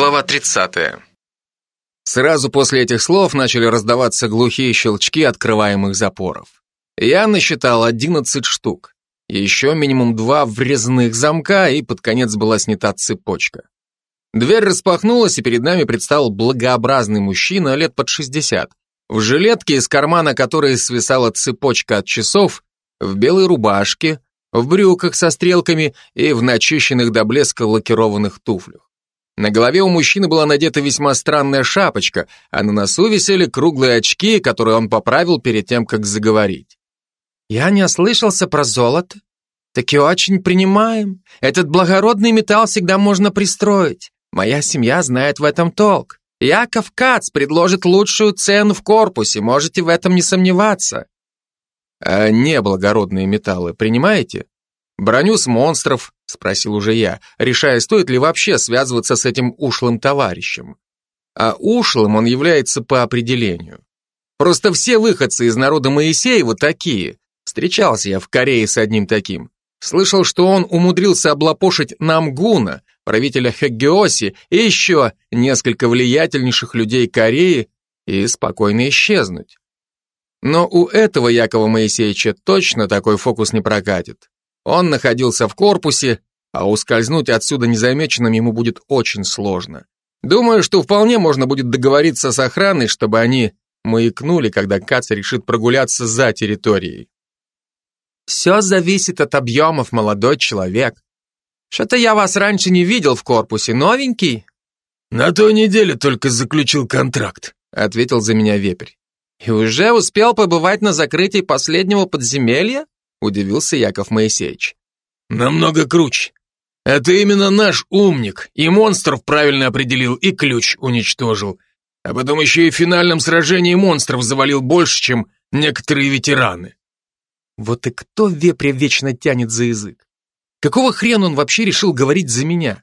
Глава 30. Сразу после этих слов начали раздаваться глухие щелчки открываемых запоров. Я насчитал 11 штук. Еще минимум два врезных замка, и под конец была снята цепочка. Дверь распахнулась, и перед нами предстал благообразный мужчина лет под 60, в жилетке, из кармана которой свисала цепочка от часов, в белой рубашке, в брюках со стрелками и в начищенных до блеска лакированных туфлях. На голове у мужчины была надета весьма странная шапочка, а на носу висели круглые очки, которые он поправил перед тем, как заговорить. «Я не ослышался про золото. Таки очень принимаем. Этот благородный металл всегда можно пристроить. Моя семья знает в этом толк. Яков Кац предложит лучшую цену в корпусе, можете в этом не сомневаться». «А неблагородные металлы принимаете?» «Броню с монстров, Спросил уже я, решая, стоит ли вообще связываться с этим ушлым товарищем. А ушлым он является по определению. Просто все выходцы из народа Моисеева такие. Встречался я в Корее с одним таким. Слышал, что он умудрился облапошить Намгуна, правителя Хэггеоси, и еще несколько влиятельнейших людей Кореи и спокойно исчезнуть. Но у этого Якова Моисеевича точно такой фокус не прокатит. Он находился в корпусе, а ускользнуть отсюда незамеченным ему будет очень сложно. Думаю, что вполне можно будет договориться с охраной, чтобы они маякнули, когда Кац решит прогуляться за территорией. Все зависит от объемов, молодой человек. Что-то я вас раньше не видел в корпусе, новенький? На той неделе только заключил контракт, ответил за меня вепрь. И уже успел побывать на закрытии последнего подземелья? Удивился Яков Моисеевич. Намного круче. Это именно наш умник, и монстров правильно определил, и ключ уничтожил. А потом еще и в финальном сражении монстров завалил больше, чем некоторые ветераны. Вот и кто вепря вечно тянет за язык? Какого хрена он вообще решил говорить за меня?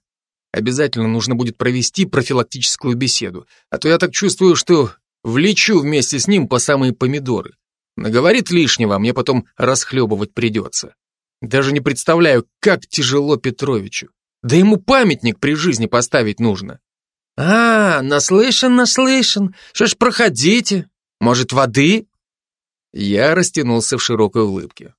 Обязательно нужно будет провести профилактическую беседу, а то я так чувствую, что влечу вместе с ним по самые помидоры. Наговорит лишнего, а мне потом расхлебывать придется. Даже не представляю, как тяжело Петровичу. Да ему памятник при жизни поставить нужно. А, наслышан, наслышан. Что ж, проходите. Может, воды? Я растянулся в широкой улыбке.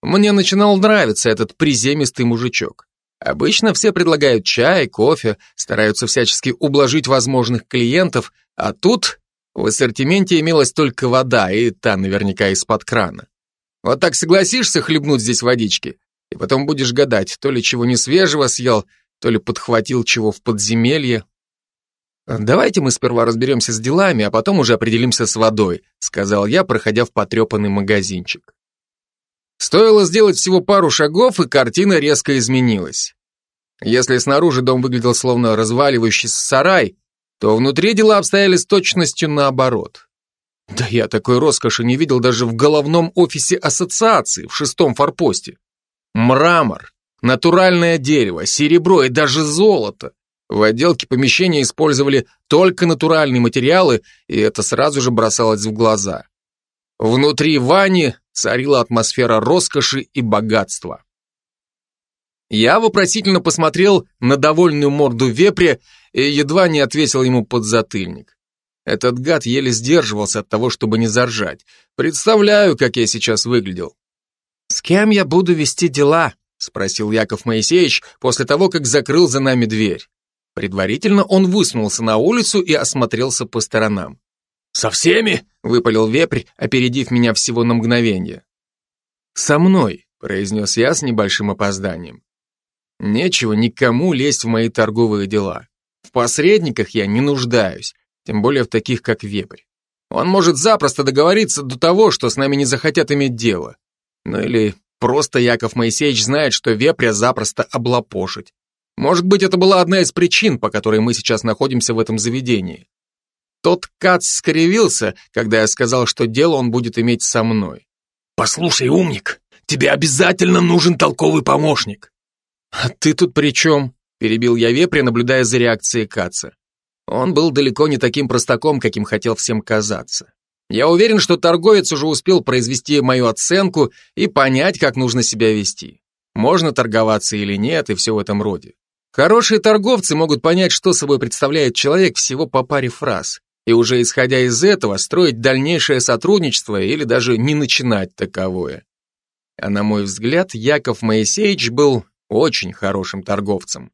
Мне начинал нравиться этот приземистый мужичок. Обычно все предлагают чай, кофе, стараются всячески ублажить возможных клиентов, а тут в ассортименте имелась только вода, и та наверняка из-под крана. Вот так согласишься хлебнуть здесь водички, и потом будешь гадать, то ли чего не свежего съел, то ли подхватил чего в подземелье. «Давайте мы сперва разберемся с делами, а потом уже определимся с водой», сказал я, проходя в потрепанный магазинчик. Стоило сделать всего пару шагов, и картина резко изменилась. Если снаружи дом выглядел словно разваливающийся сарай, то внутри дела обстояли с точностью наоборот. Да я такой роскоши не видел даже в головном офисе ассоциации в шестом форпосте. Мрамор, натуральное дерево, серебро и даже золото. В отделке помещения использовали только натуральные материалы, и это сразу же бросалось в глаза. Внутри Вани царила атмосфера роскоши и богатства. Я вопросительно посмотрел на довольную морду вепря и едва не отвесил ему подзатыльник. Этот гад еле сдерживался от того, чтобы не заржать. Представляю, как я сейчас выглядел. «С кем я буду вести дела?» — спросил Яков Моисеевич после того, как закрыл за нами дверь. Предварительно он высунулся на улицу и осмотрелся по сторонам. «Со всеми?» — выпалил вепрь, опередив меня всего на мгновение. «Со мной», — произнес я с небольшим опозданием. «Нечего никому лезть в мои торговые дела. В посредниках я не нуждаюсь, тем более в таких, как Вепрь. Он может запросто договориться до того, что с нами не захотят иметь дело. Ну или просто Яков Моисеевич знает, что Вепря запросто облапошить. Может быть, это была одна из причин, по которой мы сейчас находимся в этом заведении. Тот Кац скривился, когда я сказал, что дело он будет иметь со мной. «Послушай, умник, тебе обязательно нужен толковый помощник». «А ты тут при чем?» – перебил я Вепря, наблюдая за реакцией Каца. Он был далеко не таким простаком, каким хотел всем казаться. Я уверен, что торговец уже успел произвести мою оценку и понять, как нужно себя вести. Можно торговаться или нет, и все в этом роде. Хорошие торговцы могут понять, что собой представляет человек всего по паре фраз, и уже исходя из этого строить дальнейшее сотрудничество или даже не начинать таковое. А на мой взгляд, Яков Моисеевич был очень хорошим торговцем.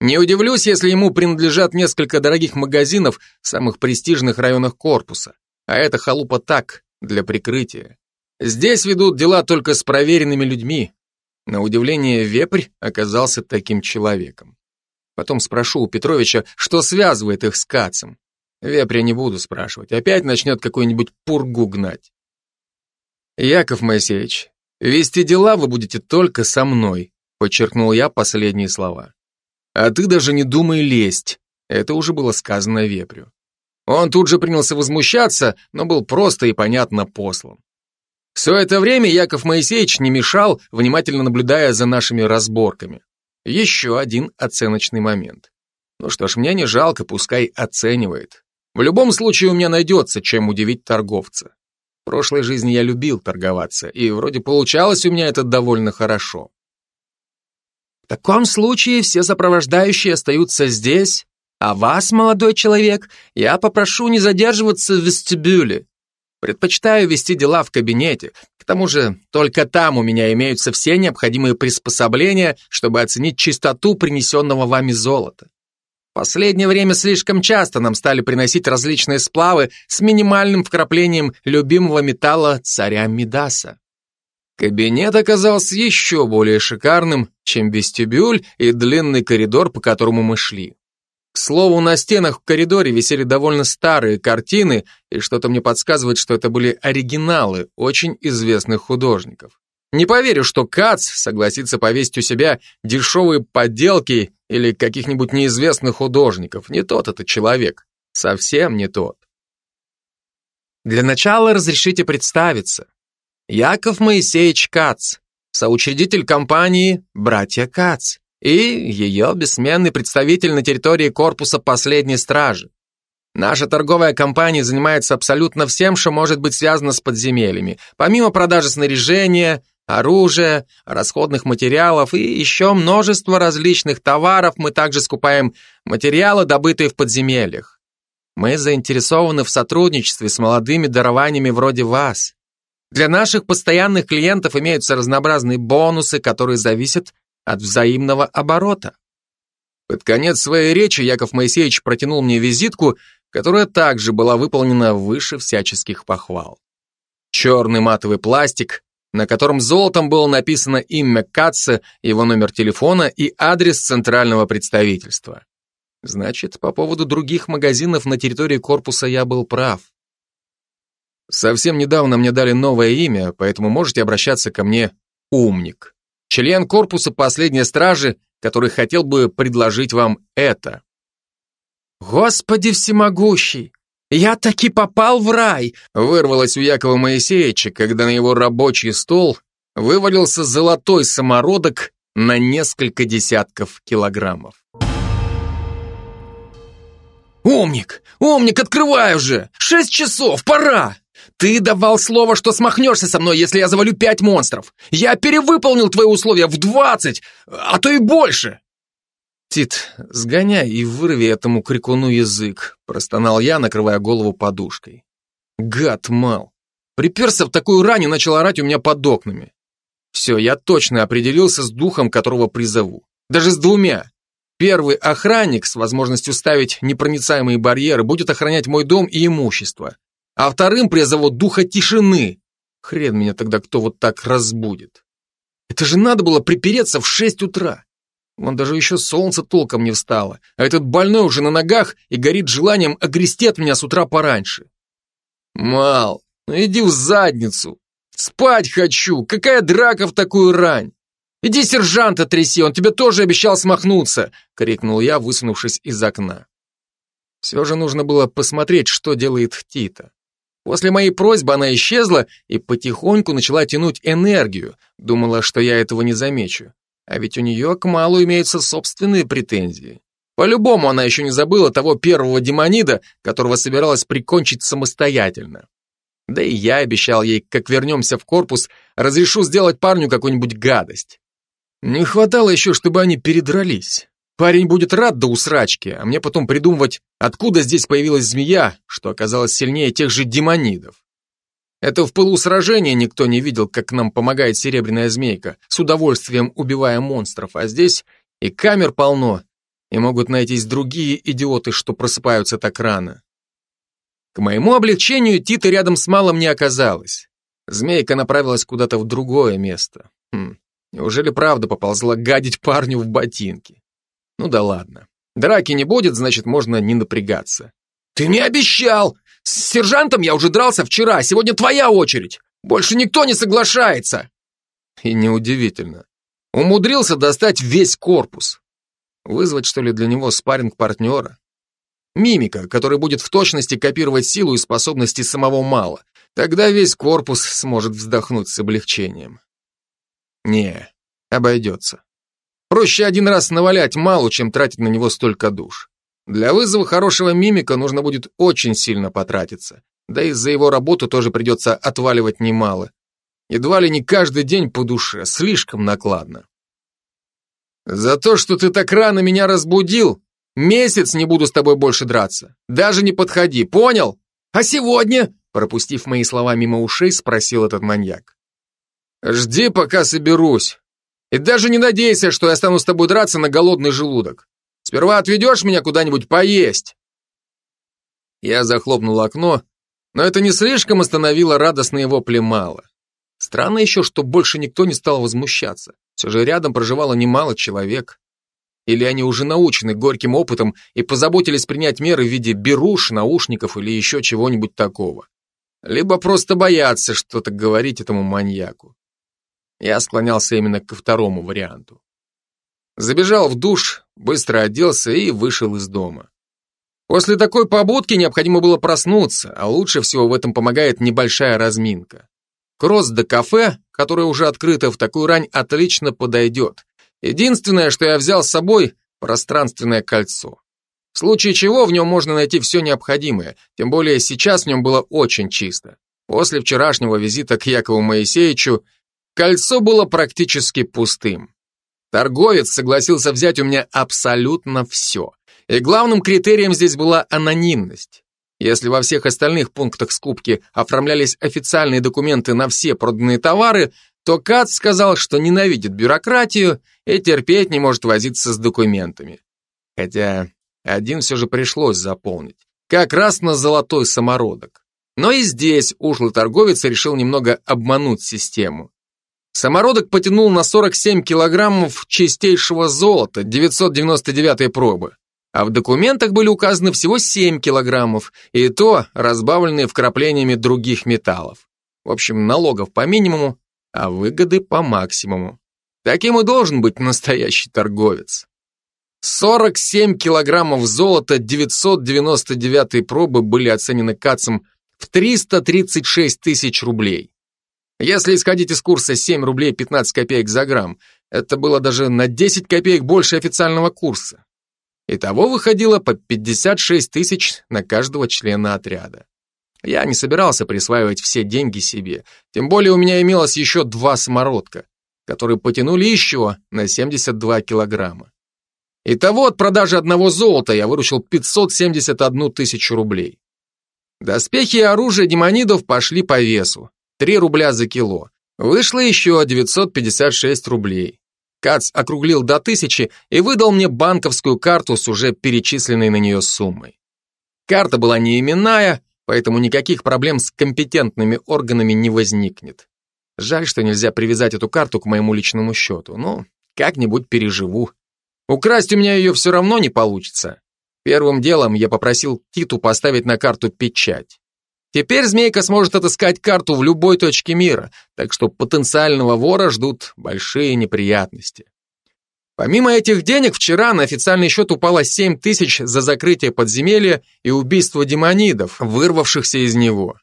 Не удивлюсь, если ему принадлежат несколько дорогих магазинов в самых престижных районах корпуса. А это халупа так, для прикрытия. Здесь ведут дела только с проверенными людьми. На удивление, Вепрь оказался таким человеком. Потом спрошу у Петровича, что связывает их с Кацем. Вепря не буду спрашивать, опять начнет какой-нибудь пургу гнать. Яков Моисеевич, вести дела вы будете только со мной, подчеркнул я последние слова. А ты даже не думай лезть. Это уже было сказано Вепрю. Он тут же принялся возмущаться, но был просто и понятно послан. Все это время Яков Моисеевич не мешал, внимательно наблюдая за нашими разборками. Еще один оценочный момент. Ну что ж, мне не жалко, пускай оценивает. В любом случае у меня найдется, чем удивить торговца. В прошлой жизни я любил торговаться, и вроде получалось у меня это довольно хорошо. Таком случае все сопровождающие остаются здесь, а вас, молодой человек, я попрошу не задерживаться в вестибюле. Предпочитаю вести дела в кабинете. К тому же, только там у меня имеются все необходимые приспособления, чтобы оценить чистоту принесенного вами золота. В последнее время слишком часто нам стали приносить различные сплавы с минимальным вкраплением любимого металла царя Мидаса. Кабинет оказался еще более шикарным, чем вестибюль и длинный коридор, по которому мы шли. К слову, на стенах в коридоре висели довольно старые картины, и что-то мне подсказывает, что это были оригиналы очень известных художников. Не поверю, что Кац согласится повесить у себя дешевые подделки или каких-нибудь неизвестных художников. Не тот это человек. Совсем не тот. Для начала разрешите представиться. Яков Моисеевич Кац, соучредитель компании «Братья Кац» и ее бессменный представитель на территории корпуса последней стражи. Наша торговая компания занимается абсолютно всем, что может быть связано с подземельями, помимо продажи снаряжения, оружия, расходных материалов и еще множество различных товаров, мы также скупаем материалы, добытые в подземельях. Мы заинтересованы в сотрудничестве с молодыми дарованиями вроде вас. Для наших постоянных клиентов имеются разнообразные бонусы, которые зависят от взаимного оборота. Под конец своей речи Яков Моисеевич протянул мне визитку, которая также была выполнена выше всяческих похвал. Черный матовый пластик, на котором золотом было написано имя Катца, его номер телефона и адрес центрального представительства. Значит, по поводу других магазинов на территории корпуса я был прав. Совсем недавно мне дали новое имя, поэтому можете обращаться ко мне «Умник». Член корпуса последней стражи, который хотел бы предложить вам это. Господи всемогущий! «Я таки попал в рай!» вырвалось у Якова Моисеевича, когда на его рабочий стол вывалился золотой самородок на несколько десятков килограммов. «Умник! Умник, открывай уже! Шесть часов, пора!» Ты давал слово, что смахнешься со мной, если я завалю пять монстров. Я перевыполнил твои условия в двадцать, а то и больше. «Тит, сгоняй и вырви этому крикуну язык», простонал я, накрывая голову подушкой. «Гад мал! Приперся в такую рань и начал орать у меня под окнами. Все, я точно определился с духом, которого призову. Даже с двумя. Первый охранник с возможностью ставить непроницаемые барьеры будет охранять мой дом и имущество. А вторым призову духа тишины. Хрен меня тогда кто вот так разбудит. Это же надо было припереться в шесть утра. Вон даже еще солнце толком не встало, а этот больной уже на ногах и горит желанием огрести от меня с утра пораньше. Мал, ну иди в задницу. Спать хочу, какая драка в такую рань. Иди сержанта тряси, он тебе тоже обещал смахнуться, крикнул я, высунувшись из окна. Все же нужно было посмотреть, что делает Тита. После моей просьбы она исчезла и потихоньку начала тянуть энергию, думала, что я этого не замечу. А ведь у нее к Малу имеются собственные претензии. По-любому она еще не забыла того первого демонида, которого собиралась прикончить самостоятельно. Да и я обещал ей, как вернемся в корпус, разрешу сделать парню какую-нибудь гадость. Не хватало еще, чтобы они передрались. Парень будет рад до усрачки, а мне потом придумывать, откуда здесь появилась змея, что оказалась сильнее тех же демонидов. Это в пылу сражения никто не видел, как нам помогает серебряная змейка, с удовольствием убивая монстров, а здесь и камер полно, и могут найтись другие идиоты, что просыпаются так рано. К моему облегчению Тита рядом с Малом не оказалось. Змейка направилась куда-то в другое место. Хм, неужели правда поползла гадить парню в ботинки? Ну да ладно. Драки не будет, значит, можно не напрягаться. Ты не обещал! С сержантом я уже дрался вчера, сегодня твоя очередь. Больше никто не соглашается. И неудивительно. Умудрился достать весь корпус. Вызвать, что ли, для него спарринг партнера? Мимика, который будет в точности копировать силу и способности самого Мала. Тогда весь корпус сможет вздохнуть с облегчением. Не, обойдется. Проще один раз навалять малу, чем тратить на него столько душ. Для вызова хорошего мимика нужно будет очень сильно потратиться. Да и за его работу тоже придется отваливать немало. Едва ли не каждый день по душе, слишком накладно. За то, что ты так рано меня разбудил, месяц не буду с тобой больше драться. Даже не подходи, понял? А сегодня, пропустив мои слова мимо ушей, спросил этот маньяк. Жди, пока соберусь. И даже не надейся, что я стану с тобой драться на голодный желудок. Сперва отведешь меня куда-нибудь поесть. Я захлопнул окно, но это не слишком остановило радостные вопли Мала. Странно еще, что больше никто не стал возмущаться. Все же рядом проживало немало человек. Или они уже научены горьким опытом и позаботились принять меры в виде беруш, наушников или еще чего-нибудь такого. Либо просто боятся что-то говорить этому маньяку. Я склонялся именно ко второму варианту. Забежал в душ, быстро оделся и вышел из дома. После такой побудки необходимо было проснуться, а лучше всего в этом помогает небольшая разминка. Кросс до кафе, которое уже открыто в такую рань, отлично подойдет. Единственное, что я взял с собой – пространственное кольцо. В случае чего в нем можно найти все необходимое, тем более сейчас в нем было очень чисто. После вчерашнего визита к Якову Моисеевичу Кольцо было практически пустым. Торговец согласился взять у меня абсолютно все. И главным критерием здесь была анонимность. Если во всех остальных пунктах скупки оформлялись официальные документы на все проданные товары, то Кац сказал, что ненавидит бюрократию и терпеть не может возиться с документами. Хотя один все же пришлось заполнить. Как раз на золотой самородок. Но и здесь ушлый торговец решил немного обмануть систему. Самородок потянул на 47 килограммов чистейшего золота 999 пробы, а в документах были указаны всего 7 килограммов, и то разбавленные вкраплениями других металлов. В общем, налогов по минимуму, а выгоды по максимуму. Таким и должен быть настоящий торговец. 47 килограммов золота 999 пробы были оценены Кацем в 336 тысяч рублей. Если исходить из курса 7 рублей 15 копеек за грамм, это было даже на 10 копеек больше официального курса. Итого выходило по 56 тысяч на каждого члена отряда. Я не собирался присваивать все деньги себе, тем более у меня имелось еще два самородка, которые потянули еще на 72 килограмма. Итого от продажи одного золота я выручил 571 тысячу рублей. Доспехи и оружие демонидов пошли по весу. 3 рубля за кило. Вышло еще 956 рублей. Кац округлил до тысячи и выдал мне банковскую карту с уже перечисленной на нее суммой. Карта была не именная, поэтому никаких проблем с компетентными органами не возникнет. Жаль, что нельзя привязать эту карту к моему личному счету, но как-нибудь переживу. Украсть у меня ее все равно не получится. Первым делом я попросил Титу поставить на карту печать. Теперь змейка сможет отыскать карту в любой точке мира, так что потенциального вора ждут большие неприятности. Помимо этих денег, вчера на официальный счет упало 7 тысяч за закрытие подземелья и убийство демонидов, вырвавшихся из него.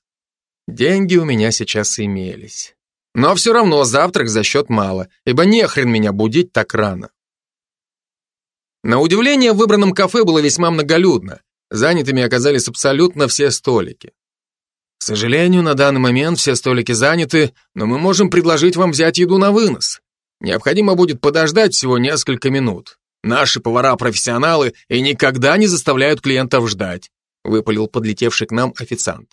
Деньги у меня сейчас имелись. Но все равно завтрак за счет мало, ибо не хрен меня будить так рано. На удивление, в выбранном кафе было весьма многолюдно. Занятыми оказались абсолютно все столики. К сожалению, на данный момент все столики заняты, но мы можем предложить вам взять еду на вынос. Необходимо будет подождать всего несколько минут. Наши повара-профессионалы и никогда не заставляют клиентов ждать», выпалил подлетевший к нам официант.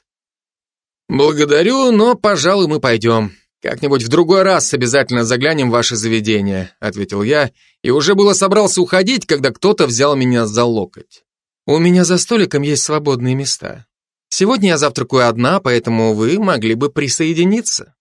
«Благодарю, но, пожалуй, мы пойдем. Как-нибудь в другой раз обязательно заглянем в ваше заведение», ответил я, и уже было собрался уходить, когда кто-то взял меня за локоть. «У меня за столиком есть свободные места. Сегодня я завтракаю одна, поэтому вы могли бы присоединиться».